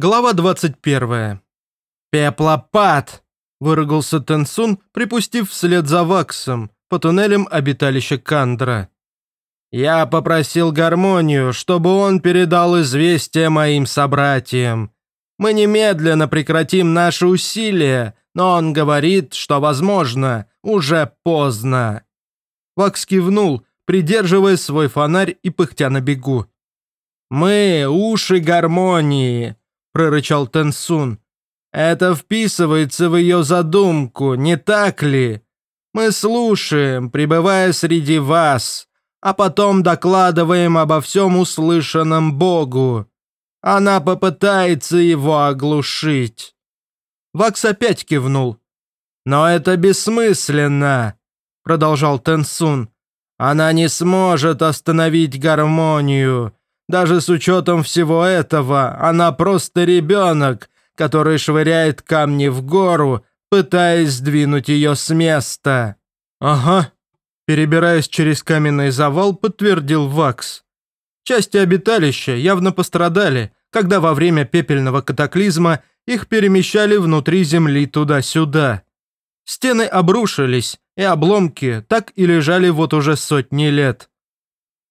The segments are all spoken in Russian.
Глава 21. «Пеплопад!» – выругался Тенсун, припустив вслед за Ваксом по туннелям обиталища Кандра. «Я попросил гармонию, чтобы он передал известие моим собратьям. Мы немедленно прекратим наши усилия, но он говорит, что, возможно, уже поздно». Вакс кивнул, придерживая свой фонарь и пыхтя на бегу. «Мы – уши гармонии», – прорычал Тенсун. «Это вписывается в ее задумку, не так ли? Мы слушаем, пребывая среди вас, а потом докладываем обо всем услышанном Богу. Она попытается его оглушить». Вакс опять кивнул. «Но это бессмысленно», – продолжал Тенсун. «Она не сможет остановить гармонию. Даже с учетом всего этого, она просто ребенок, который швыряет камни в гору, пытаясь сдвинуть ее с места». «Ага», – перебираясь через каменный завал, подтвердил Вакс. Части обиталища явно пострадали, когда во время пепельного катаклизма их перемещали внутри земли туда-сюда. Стены обрушились, и обломки так и лежали вот уже сотни лет.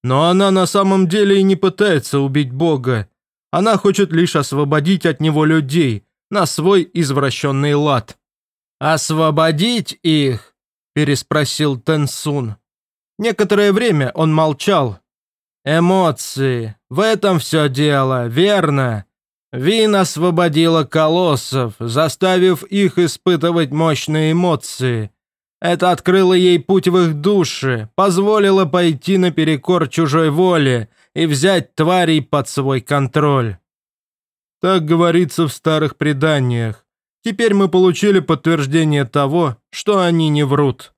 Но она на самом деле и не пытается убить Бога. Она хочет лишь освободить от него людей на свой извращенный лад. «Освободить их?» – переспросил Тенсун. Некоторое время он молчал. «Эмоции. В этом все дело, верно?» Вин освободила колоссов, заставив их испытывать мощные эмоции. Это открыло ей путь в их души, позволило пойти наперекор чужой воле и взять тварей под свой контроль. Так говорится в старых преданиях. Теперь мы получили подтверждение того, что они не врут.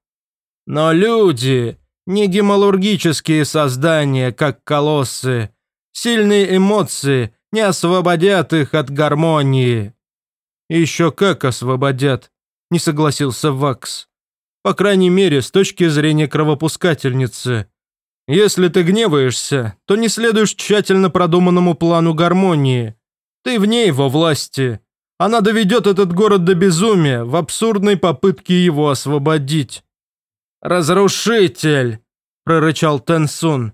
Но люди не гемалургические создания, как колоссы. Сильные эмоции не освободят их от гармонии. Еще как освободят, не согласился Вакс. По крайней мере, с точки зрения кровопускательницы. Если ты гневаешься, то не следуешь тщательно продуманному плану гармонии. Ты вне его власти. Она доведет этот город до безумия в абсурдной попытке его освободить. «Разрушитель!» – прорычал Тенсун.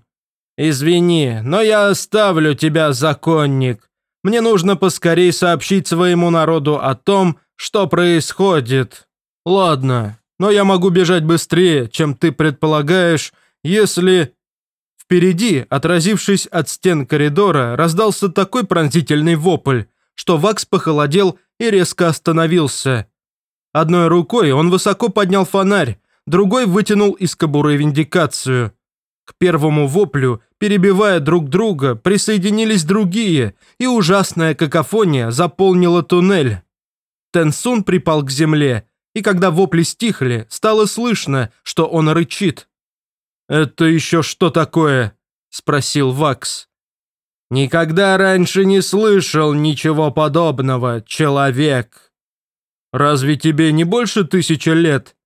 «Извини, но я оставлю тебя, законник. Мне нужно поскорей сообщить своему народу о том, что происходит. Ладно, но я могу бежать быстрее, чем ты предполагаешь, если...» Впереди, отразившись от стен коридора, раздался такой пронзительный вопль, что Вакс похолодел и резко остановился. Одной рукой он высоко поднял фонарь, другой вытянул из кобуры виндикацию. К первому воплю, перебивая друг друга, присоединились другие, и ужасная какофония заполнила туннель. Тенсун припал к земле, и когда вопли стихли, стало слышно, что он рычит. «Это еще что такое?» – спросил Вакс. «Никогда раньше не слышал ничего подобного, человек. Разве тебе не больше тысячи лет?»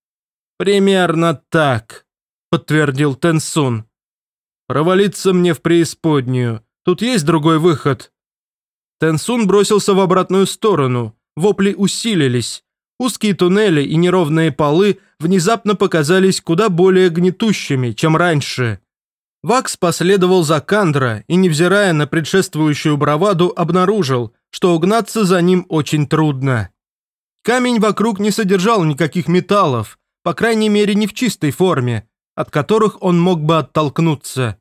«Примерно так», – подтвердил Тенсун. «Провалиться мне в преисподнюю. Тут есть другой выход?» Тенсун бросился в обратную сторону. Вопли усилились. Узкие туннели и неровные полы внезапно показались куда более гнетущими, чем раньше. Вакс последовал за Кандра и, невзирая на предшествующую браваду, обнаружил, что угнаться за ним очень трудно. Камень вокруг не содержал никаких металлов, по крайней мере не в чистой форме, от которых он мог бы оттолкнуться.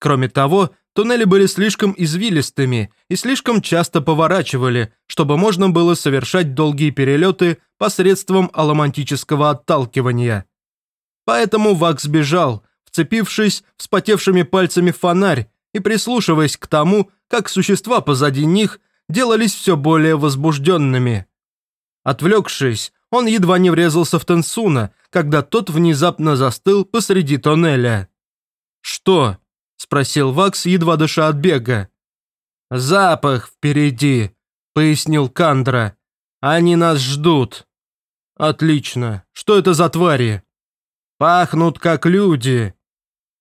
Кроме того, Туннели были слишком извилистыми и слишком часто поворачивали, чтобы можно было совершать долгие перелеты посредством аломантического отталкивания. Поэтому Вакс бежал, вцепившись вспотевшими пальцами фонарь и прислушиваясь к тому, как существа позади них делались все более возбужденными. Отвлекшись, он едва не врезался в Тенсуна, когда тот внезапно застыл посреди тоннеля. «Что?» – спросил Вакс, едва дыша от бега. «Запах впереди», – пояснил Кандра. «Они нас ждут». «Отлично. Что это за твари?» «Пахнут как люди».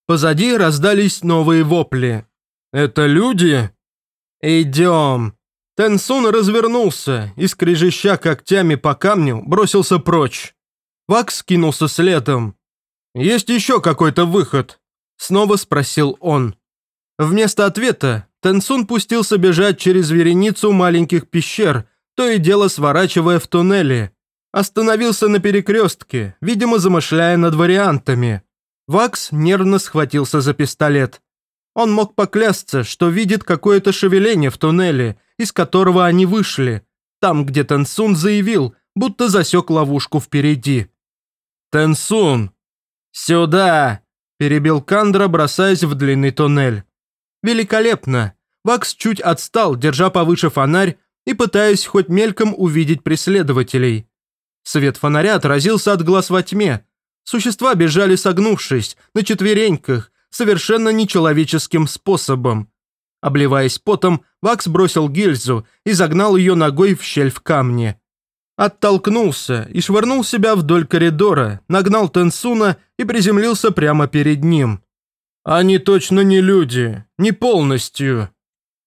Позади раздались новые вопли. «Это люди?» «Идем». Тенсун развернулся и, скрежеща когтями по камню, бросился прочь. Вакс кинулся следом. «Есть еще какой-то выход?» Снова спросил он. Вместо ответа Тенсун пустился бежать через вереницу маленьких пещер, то и дело сворачивая в туннели. Остановился на перекрестке, видимо, замышляя над вариантами. Вакс нервно схватился за пистолет. Он мог поклясться, что видит какое-то шевеление в туннеле, из которого они вышли, там, где Тенсун заявил, будто засек ловушку впереди. «Тенсун!» «Сюда!» – перебил Кандра, бросаясь в длинный туннель. «Великолепно!» Вакс чуть отстал, держа повыше фонарь и пытаясь хоть мельком увидеть преследователей. Свет фонаря отразился от глаз во тьме. Существа бежали согнувшись, на четвереньках, совершенно нечеловеческим способом. Обливаясь потом, Вакс бросил гильзу и загнал ее ногой в щель в камне. Оттолкнулся и швырнул себя вдоль коридора, нагнал Тенсуна и приземлился прямо перед ним. «Они точно не люди, не полностью».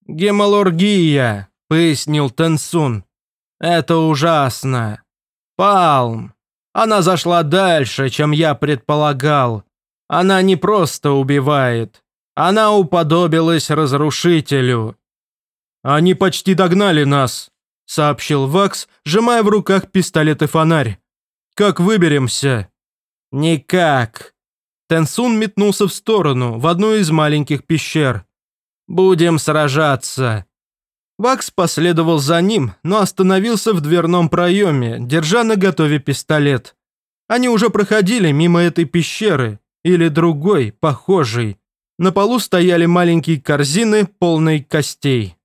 «Гемалургия», — пояснил Тенсун. «Это ужасно. Палм. Она зашла дальше, чем я предполагал. Она не просто убивает. Она уподобилась разрушителю». «Они почти догнали нас», — сообщил Вакс, сжимая в руках пистолет и фонарь. «Как выберемся?» «Никак». Тенсун метнулся в сторону, в одну из маленьких пещер. «Будем сражаться». Вакс последовал за ним, но остановился в дверном проеме, держа на готове пистолет. Они уже проходили мимо этой пещеры, или другой, похожей. На полу стояли маленькие корзины, полные костей.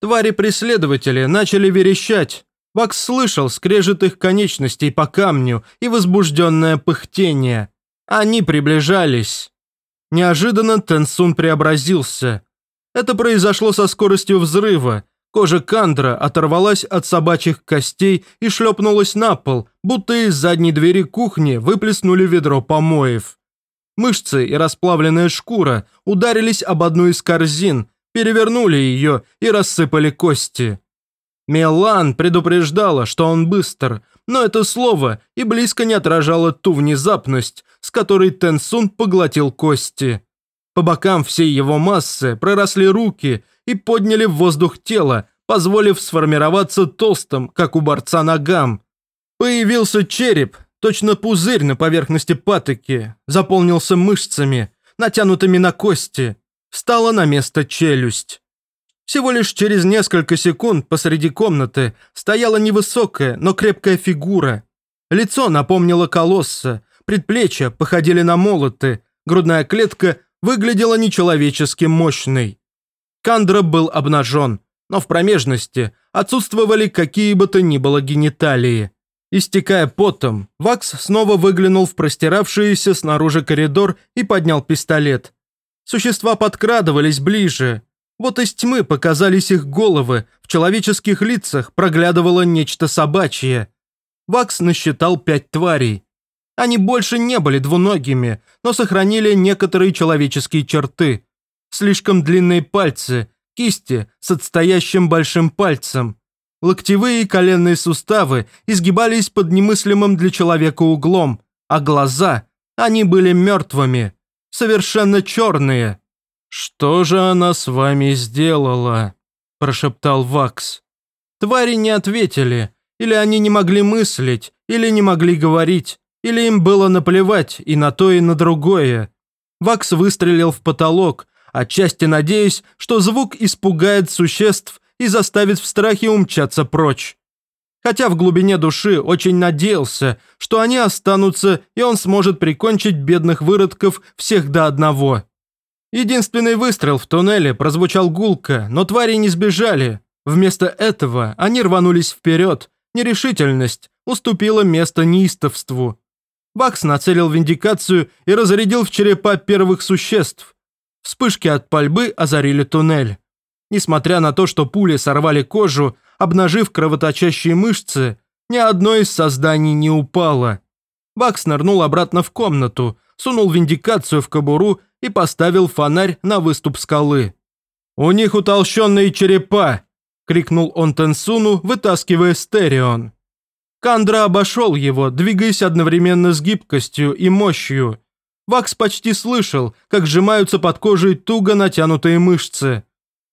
Твари-преследователи начали верещать. Вакс слышал скрежет их конечностей по камню и возбужденное пыхтение. Они приближались. Неожиданно Тенсун преобразился. Это произошло со скоростью взрыва. Кожа Кандра оторвалась от собачьих костей и шлепнулась на пол, будто из задней двери кухни выплеснули ведро помоев. Мышцы и расплавленная шкура ударились об одну из корзин, перевернули ее и рассыпали кости. Мелан предупреждала, что он быстр, но это слово и близко не отражало ту внезапность, с которой Тенсун поглотил кости. По бокам всей его массы проросли руки и подняли в воздух тело, позволив сформироваться толстым, как у борца ногам. Появился череп, точно пузырь на поверхности патоки, заполнился мышцами, натянутыми на кости, встала на место челюсть. Всего лишь через несколько секунд посреди комнаты стояла невысокая, но крепкая фигура. Лицо напомнило колосса, предплечья походили на молоты, грудная клетка выглядела нечеловечески мощной. Кандра был обнажен, но в промежности отсутствовали какие бы то ни было гениталии. Истекая потом, Вакс снова выглянул в простиравшийся снаружи коридор и поднял пистолет. Существа подкрадывались ближе. Вот из тьмы показались их головы, в человеческих лицах проглядывало нечто собачье. Вакс насчитал пять тварей. Они больше не были двуногими, но сохранили некоторые человеческие черты. Слишком длинные пальцы, кисти с отстоящим большим пальцем, Локтевые и коленные суставы изгибались под немыслимым для человека углом, а глаза, они были мертвыми, совершенно черные. «Что же она с вами сделала?» – прошептал Вакс. Твари не ответили, или они не могли мыслить, или не могли говорить, или им было наплевать и на то, и на другое. Вакс выстрелил в потолок, отчасти надеясь, что звук испугает существ и заставит в страхе умчаться прочь. Хотя в глубине души очень надеялся, что они останутся, и он сможет прикончить бедных выродков всех до одного. Единственный выстрел в туннеле прозвучал гулко, но твари не сбежали. Вместо этого они рванулись вперед. Нерешительность уступила место неистовству. Бакс нацелил виндикацию и разрядил в черепа первых существ. Вспышки от пальбы озарили туннель. Несмотря на то, что пули сорвали кожу, обнажив кровоточащие мышцы, ни одно из созданий не упало. Бакс нырнул обратно в комнату, сунул виндикацию в кобуру и поставил фонарь на выступ скалы. «У них утолщенные черепа!» – крикнул он Тенсуну, вытаскивая стереон. Кандра обошел его, двигаясь одновременно с гибкостью и мощью. Вакс почти слышал, как сжимаются под кожей туго натянутые мышцы.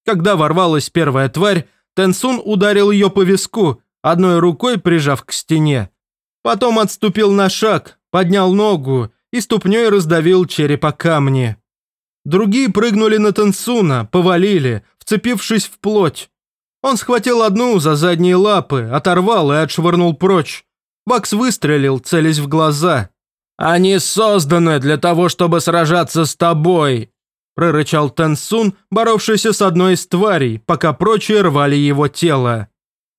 Когда ворвалась первая тварь, Тенсун ударил ее по виску, одной рукой прижав к стене. Потом отступил на шаг, поднял ногу и ступней раздавил черепа камни. Другие прыгнули на Тенсуна, повалили, вцепившись в плоть. Он схватил одну за задние лапы, оторвал и отшвырнул прочь. Бакс выстрелил, целясь в глаза. «Они созданы для того, чтобы сражаться с тобой!» Прорычал Тенсун, боровшийся с одной из тварей, пока прочие рвали его тело.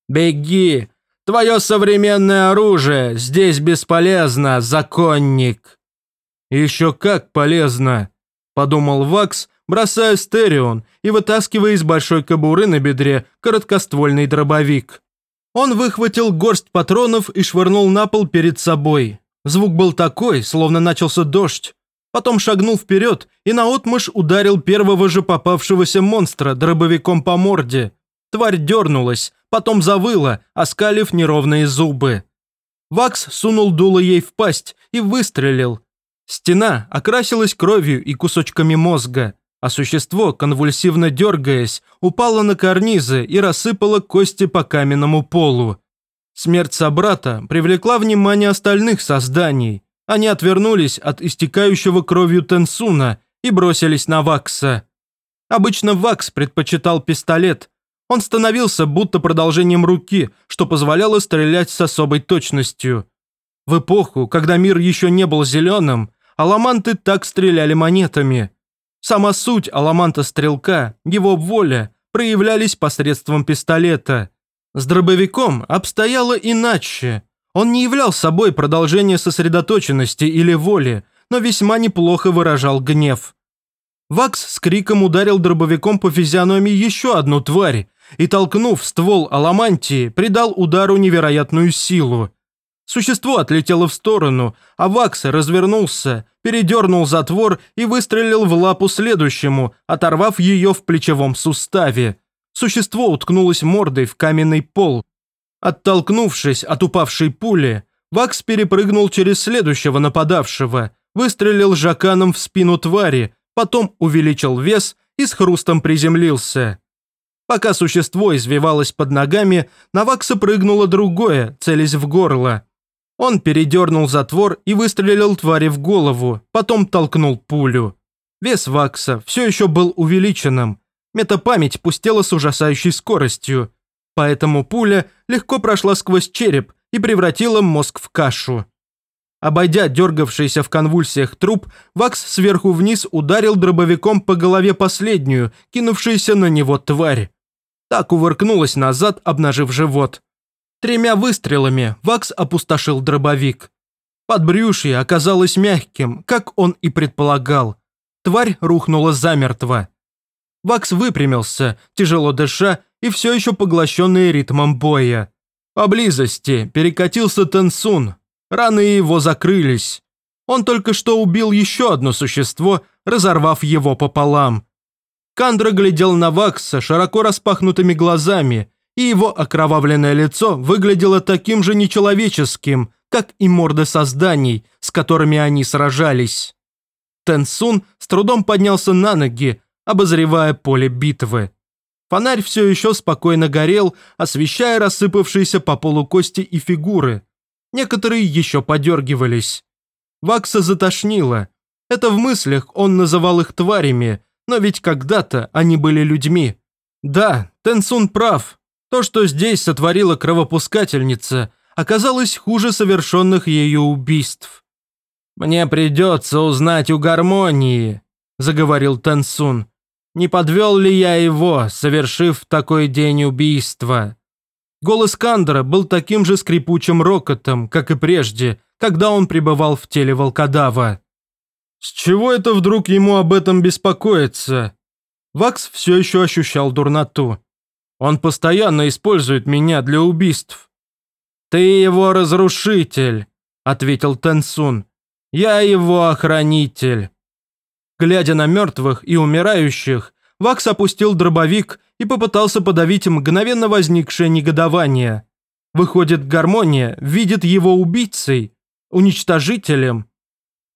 «Беги! Твое современное оружие здесь бесполезно, законник!» «Еще как полезно!» – подумал Вакс, бросая стереон и вытаскивая из большой кобуры на бедре короткоствольный дробовик. Он выхватил горсть патронов и швырнул на пол перед собой. Звук был такой, словно начался дождь. Потом шагнул вперед и наотмашь ударил первого же попавшегося монстра дробовиком по морде. Тварь дернулась, потом завыла, оскалив неровные зубы. Вакс сунул дуло ей в пасть и выстрелил. Стена окрасилась кровью и кусочками мозга а существо, конвульсивно дергаясь, упало на карнизы и рассыпало кости по каменному полу. Смерть собрата привлекла внимание остальных созданий. Они отвернулись от истекающего кровью Тенсуна и бросились на Вакса. Обычно Вакс предпочитал пистолет. Он становился будто продолжением руки, что позволяло стрелять с особой точностью. В эпоху, когда мир еще не был зеленым, аламанты так стреляли монетами – Сама суть Аламанта-стрелка, его воля, проявлялись посредством пистолета. С дробовиком обстояло иначе. Он не являл собой продолжение сосредоточенности или воли, но весьма неплохо выражал гнев. Вакс с криком ударил дробовиком по физиономии еще одну тварь и, толкнув ствол Аламантии, придал удару невероятную силу. Существо отлетело в сторону, а Вакс развернулся, передернул затвор и выстрелил в лапу следующему, оторвав ее в плечевом суставе. Существо уткнулось мордой в каменный пол. Оттолкнувшись от упавшей пули, Вакс перепрыгнул через следующего нападавшего, выстрелил жаканом в спину твари, потом увеличил вес и с хрустом приземлился. Пока существо извивалось под ногами, на Вакса прыгнуло другое, целясь в горло. Он передернул затвор и выстрелил твари в голову, потом толкнул пулю. Вес Вакса все еще был увеличенным. Метапамять пустела с ужасающей скоростью. Поэтому пуля легко прошла сквозь череп и превратила мозг в кашу. Обойдя дергавшийся в конвульсиях труп, Вакс сверху вниз ударил дробовиком по голове последнюю, кинувшуюся на него тварь. Так увыркнулась назад, обнажив живот. Тремя выстрелами Вакс опустошил дробовик. Подбрюшье оказалось мягким, как он и предполагал. Тварь рухнула замертво. Вакс выпрямился, тяжело дыша и все еще поглощенный ритмом боя. Поблизости перекатился Тенсун. Раны его закрылись. Он только что убил еще одно существо, разорвав его пополам. Кандра глядел на Вакса широко распахнутыми глазами и его окровавленное лицо выглядело таким же нечеловеческим, как и морды созданий, с которыми они сражались. Тенсун с трудом поднялся на ноги, обозревая поле битвы. Фонарь все еще спокойно горел, освещая рассыпавшиеся по полу кости и фигуры. Некоторые еще подергивались. Вакса затошнило. Это в мыслях он называл их тварями, но ведь когда-то они были людьми. Да, Тенсун прав, то, что здесь сотворила кровопускательница, оказалось хуже совершенных ее убийств. «Мне придется узнать у гармонии», – заговорил Тансун. «Не подвел ли я его, совершив такой день убийства?» Голос Кандра был таким же скрипучим рокотом, как и прежде, когда он пребывал в теле волкодава. С чего это вдруг ему об этом беспокоиться? Вакс все еще ощущал дурноту. Он постоянно использует меня для убийств». «Ты его разрушитель», – ответил Тенсун. «Я его охранитель». Глядя на мертвых и умирающих, Вакс опустил дробовик и попытался подавить мгновенно возникшее негодование. Выходит, гармония видит его убийцей, уничтожителем.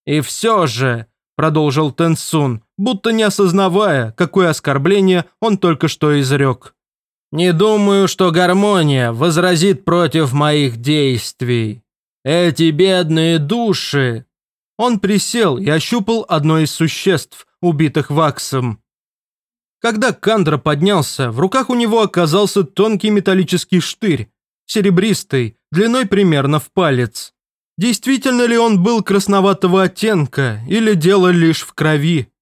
И все же, продолжил Тенсун, будто не осознавая, какое оскорбление он только что изрек. «Не думаю, что гармония возразит против моих действий. Эти бедные души!» Он присел и ощупал одно из существ, убитых ваксом. Когда Кандра поднялся, в руках у него оказался тонкий металлический штырь, серебристый, длиной примерно в палец. Действительно ли он был красноватого оттенка или дело лишь в крови?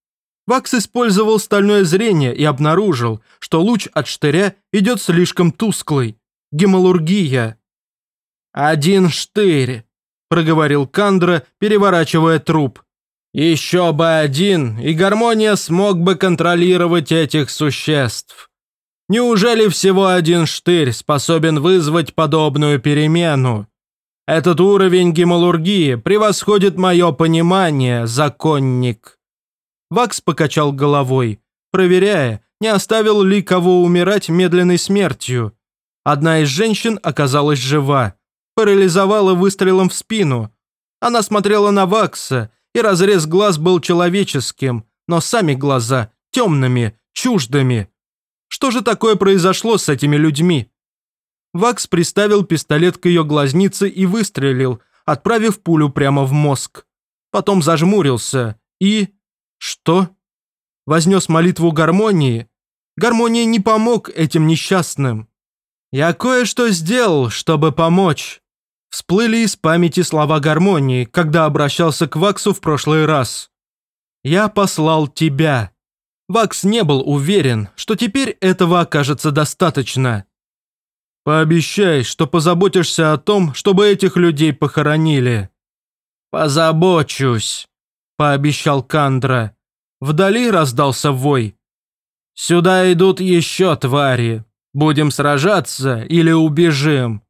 Вакс использовал стальное зрение и обнаружил, что луч от штыря идет слишком тусклый. Гемалургия. «Один штырь», – проговорил Кандра, переворачивая труп. «Еще бы один, и гармония смог бы контролировать этих существ. Неужели всего один штырь способен вызвать подобную перемену? Этот уровень гемалургии превосходит мое понимание, законник». Вакс покачал головой, проверяя, не оставил ли кого умирать медленной смертью. Одна из женщин оказалась жива, парализовала выстрелом в спину. Она смотрела на Вакса, и разрез глаз был человеческим, но сами глаза темными, чуждыми. Что же такое произошло с этими людьми? Вакс приставил пистолет к ее глазнице и выстрелил, отправив пулю прямо в мозг. Потом зажмурился и... Что? Вознес молитву гармонии? Гармония не помог этим несчастным. Я кое-что сделал, чтобы помочь. Всплыли из памяти слова гармонии, когда обращался к Ваксу в прошлый раз. «Я послал тебя». Вакс не был уверен, что теперь этого окажется достаточно. Пообещай, что позаботишься о том, чтобы этих людей похоронили». «Позабочусь», – пообещал Кандра. Вдали раздался вой. «Сюда идут еще твари. Будем сражаться или убежим?»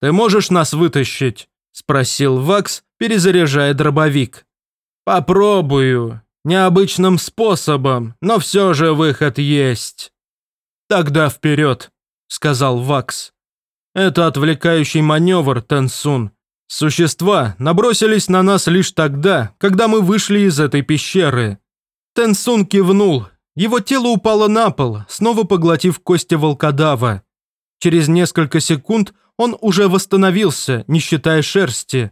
«Ты можешь нас вытащить?» – спросил Вакс, перезаряжая дробовик. «Попробую. Необычным способом, но все же выход есть». «Тогда вперед!» – сказал Вакс. «Это отвлекающий маневр, Тенсун. Существа набросились на нас лишь тогда, когда мы вышли из этой пещеры». Тенсун кивнул. Его тело упало на пол, снова поглотив кости волкодава. Через несколько секунд он уже восстановился, не считая шерсти.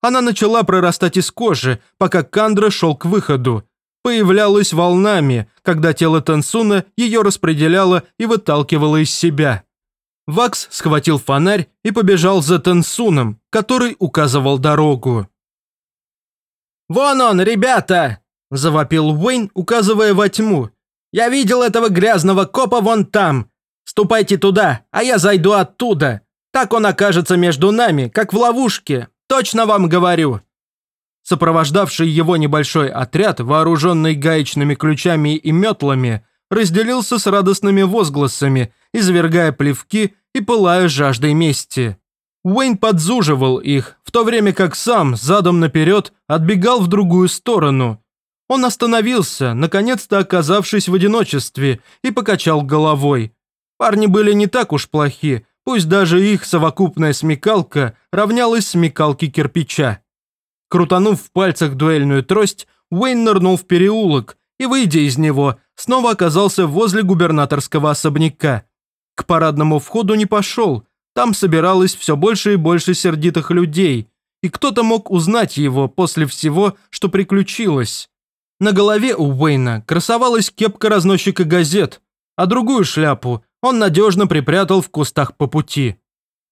Она начала прорастать из кожи, пока Кандра шел к выходу, появлялась волнами, когда тело Тансуна ее распределяло и выталкивало из себя. Вакс схватил фонарь и побежал за Тансуном, который указывал дорогу. «Вон он, ребята!» – завопил Уэйн, указывая во тьму. «Я видел этого грязного копа вон там. Ступайте туда, а я зайду оттуда. Так он окажется между нами, как в ловушке. Точно вам говорю!» Сопровождавший его небольшой отряд, вооруженный гаечными ключами и метлами, разделился с радостными возгласами, извергая плевки и пылая жаждой мести. Уэйн подзуживал их, в то время как сам, задом наперед, отбегал в другую сторону. Он остановился, наконец-то оказавшись в одиночестве, и покачал головой. Парни были не так уж плохи, пусть даже их совокупная смекалка равнялась смекалке кирпича. Крутанув в пальцах дуэльную трость, Уэйн нырнул в переулок и, выйдя из него, снова оказался возле губернаторского особняка. К парадному входу не пошел, там собиралось все больше и больше сердитых людей, и кто-то мог узнать его после всего, что приключилось. На голове у Уэйна красовалась кепка разносчика газет, а другую шляпу он надежно припрятал в кустах по пути.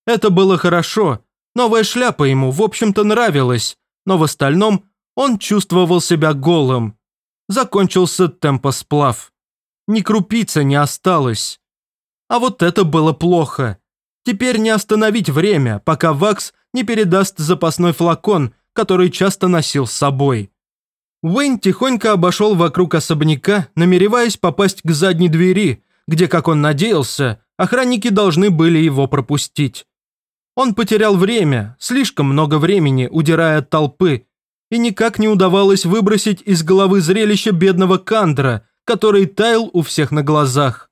Это было хорошо, новая шляпа ему, в общем-то, нравилась, но в остальном он чувствовал себя голым. Закончился темпосплав. Ни крупицы не осталось. А вот это было плохо. Теперь не остановить время, пока Вакс не передаст запасной флакон, который часто носил с собой. Уэйн тихонько обошел вокруг особняка, намереваясь попасть к задней двери, где, как он надеялся, охранники должны были его пропустить. Он потерял время, слишком много времени, удирая от толпы, и никак не удавалось выбросить из головы зрелище бедного Кандра, который таял у всех на глазах.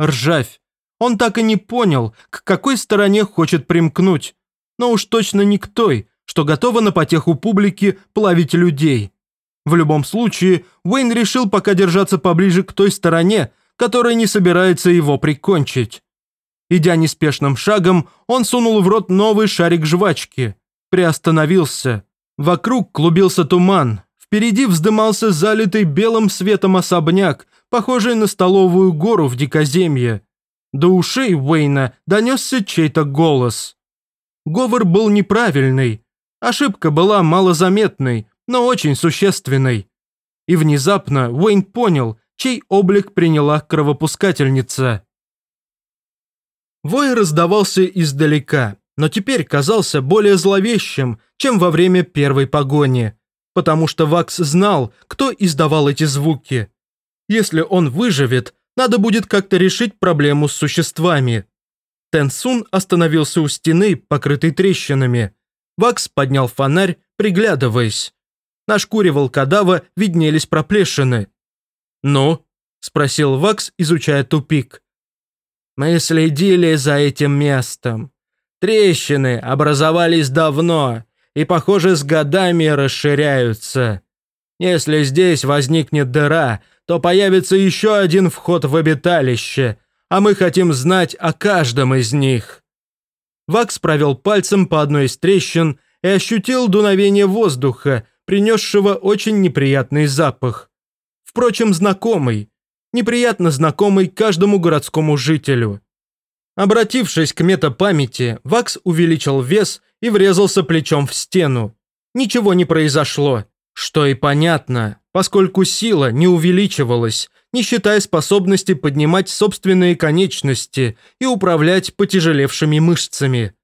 ржавь. Он так и не понял, к какой стороне хочет примкнуть. Но уж точно не к той, что готова на потеху публики плавить людей. В любом случае, Уэйн решил пока держаться поближе к той стороне, которая не собирается его прикончить. Идя неспешным шагом, он сунул в рот новый шарик жвачки. Приостановился. Вокруг клубился туман. Впереди вздымался залитый белым светом особняк, похожий на столовую гору в дикоземье. До ушей Уэйна донесся чей-то голос. Говор был неправильный. Ошибка была малозаметной, но очень существенной. И внезапно Уэйн понял, чей облик приняла кровопускательница. Вой раздавался издалека, но теперь казался более зловещим, чем во время первой погони, потому что Вакс знал, кто издавал эти звуки. Если он выживет, надо будет как-то решить проблему с существами. Тенсун остановился у стены, покрытой трещинами. Вакс поднял фонарь, приглядываясь. На шкуре волкодава виднелись проплешины. «Ну?» – спросил Вакс, изучая тупик. «Мы следили за этим местом. Трещины образовались давно и, похоже, с годами расширяются. Если здесь возникнет дыра, то появится еще один вход в обиталище, а мы хотим знать о каждом из них». Вакс провел пальцем по одной из трещин и ощутил дуновение воздуха, принесшего очень неприятный запах. Впрочем, знакомый, неприятно знакомый каждому городскому жителю. Обратившись к метапамяти, Вакс увеличил вес и врезался плечом в стену. Ничего не произошло, что и понятно, поскольку сила не увеличивалась, не считая способности поднимать собственные конечности и управлять потяжелевшими мышцами.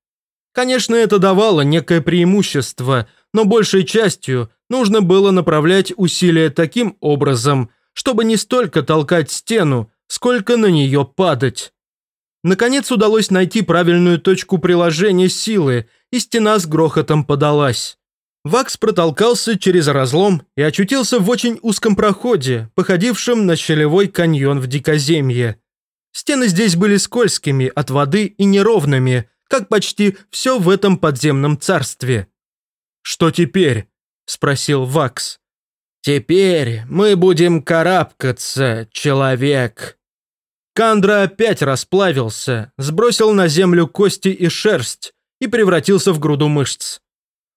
Конечно, это давало некое преимущество, но большей частью нужно было направлять усилия таким образом, чтобы не столько толкать стену, сколько на нее падать. Наконец удалось найти правильную точку приложения силы, и стена с грохотом подалась. Вакс протолкался через разлом и очутился в очень узком проходе, походившем на щелевой каньон в дикоземье. Стены здесь были скользкими от воды и неровными, как почти все в этом подземном царстве. «Что теперь?» – спросил Вакс. «Теперь мы будем карабкаться, человек». Кандра опять расплавился, сбросил на землю кости и шерсть и превратился в груду мышц.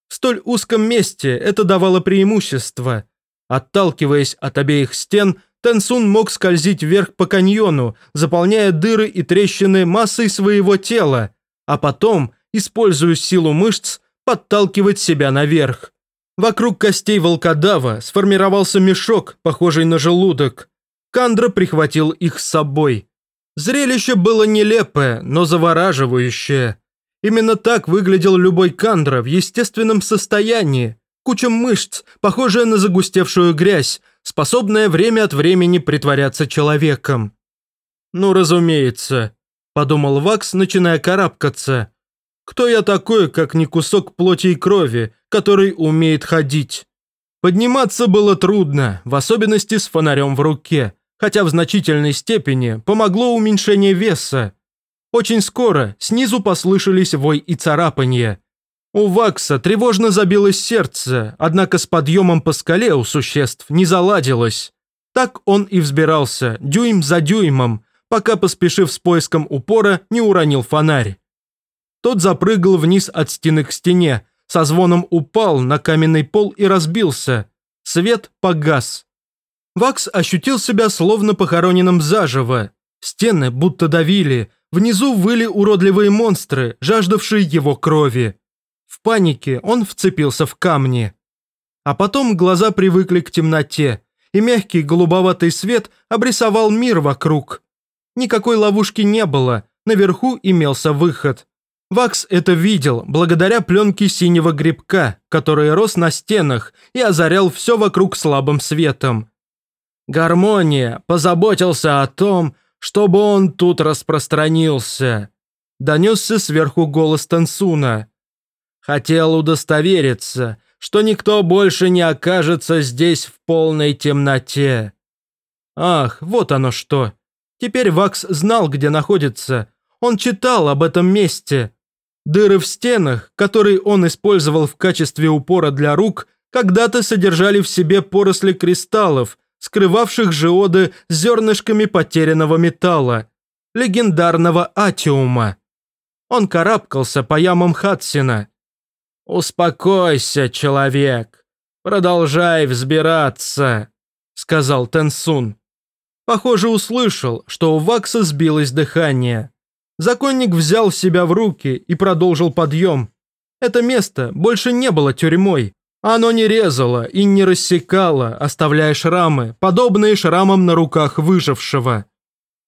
В столь узком месте это давало преимущество. Отталкиваясь от обеих стен, Тенсун мог скользить вверх по каньону, заполняя дыры и трещины массой своего тела, а потом, используя силу мышц, подталкивать себя наверх. Вокруг костей волкодава сформировался мешок, похожий на желудок. Кандра прихватил их с собой. Зрелище было нелепое, но завораживающее. Именно так выглядел любой кандра в естественном состоянии. Куча мышц, похожая на загустевшую грязь, способная время от времени притворяться человеком. «Ну, разумеется», – подумал Вакс, начиная карабкаться. «Кто я такой, как не кусок плоти и крови, который умеет ходить?» Подниматься было трудно, в особенности с фонарем в руке, хотя в значительной степени помогло уменьшение веса. Очень скоро снизу послышались вой и царапанье. У Вакса тревожно забилось сердце, однако с подъемом по скале у существ не заладилось. Так он и взбирался, дюйм за дюймом, пока, поспешив с поиском упора, не уронил фонарь. Тот запрыгал вниз от стены к стене, со звоном упал на каменный пол и разбился. Свет погас. Вакс ощутил себя словно похороненным заживо. Стены будто давили, Внизу выли уродливые монстры, жаждавшие его крови. В панике он вцепился в камни. А потом глаза привыкли к темноте, и мягкий голубоватый свет обрисовал мир вокруг. Никакой ловушки не было, наверху имелся выход. Вакс это видел благодаря пленке синего грибка, который рос на стенах и озарял все вокруг слабым светом. Гармония позаботился о том, чтобы он тут распространился», – донесся сверху голос Тансуна. «Хотел удостовериться, что никто больше не окажется здесь в полной темноте». «Ах, вот оно что! Теперь Вакс знал, где находится. Он читал об этом месте. Дыры в стенах, которые он использовал в качестве упора для рук, когда-то содержали в себе поросли кристаллов, скрывавших жиоды зернышками потерянного металла, легендарного атиума. Он карабкался по ямам Хатсина. «Успокойся, человек. Продолжай взбираться», — сказал Тенсун. Похоже, услышал, что у Вакса сбилось дыхание. Законник взял себя в руки и продолжил подъем. Это место больше не было тюрьмой. Оно не резало и не рассекало, оставляя шрамы, подобные шрамам на руках выжившего.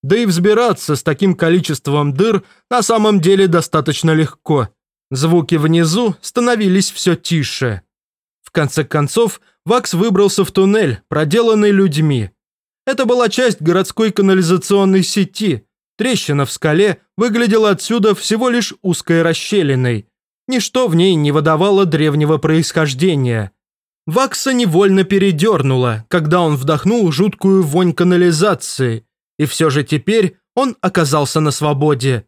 Да и взбираться с таким количеством дыр на самом деле достаточно легко. Звуки внизу становились все тише. В конце концов, Вакс выбрался в туннель, проделанный людьми. Это была часть городской канализационной сети. Трещина в скале выглядела отсюда всего лишь узкой расщелиной. Ничто в ней не выдавало древнего происхождения. Вакса невольно передернула, когда он вдохнул жуткую вонь канализации, и все же теперь он оказался на свободе.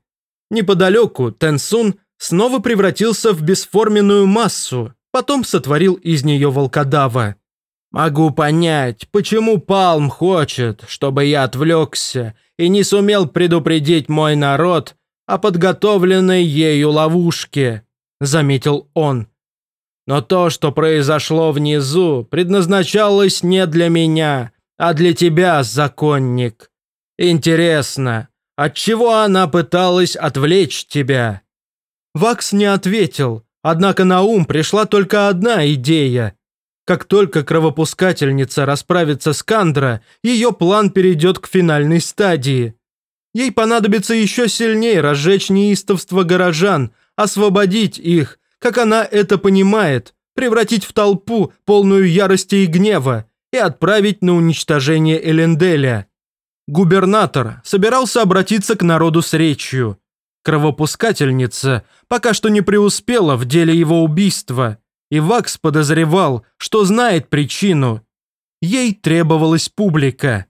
Неподалеку Тенсун снова превратился в бесформенную массу, потом сотворил из нее волкодава. Могу понять, почему Палм хочет, чтобы я отвлекся и не сумел предупредить мой народ о подготовленной ею ловушке», – заметил он. «Но то, что произошло внизу, предназначалось не для меня, а для тебя, законник. Интересно, от чего она пыталась отвлечь тебя?» Вакс не ответил, однако на ум пришла только одна идея – как только кровопускательница расправится с Кандра, ее план перейдет к финальной стадии. Ей понадобится еще сильнее разжечь неистовство горожан, освободить их, как она это понимает, превратить в толпу, полную ярости и гнева, и отправить на уничтожение Эленделя. Губернатор собирался обратиться к народу с речью. Кровопускательница пока что не преуспела в деле его убийства – и Вакс подозревал, что знает причину. Ей требовалась публика.